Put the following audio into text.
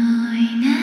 ないね。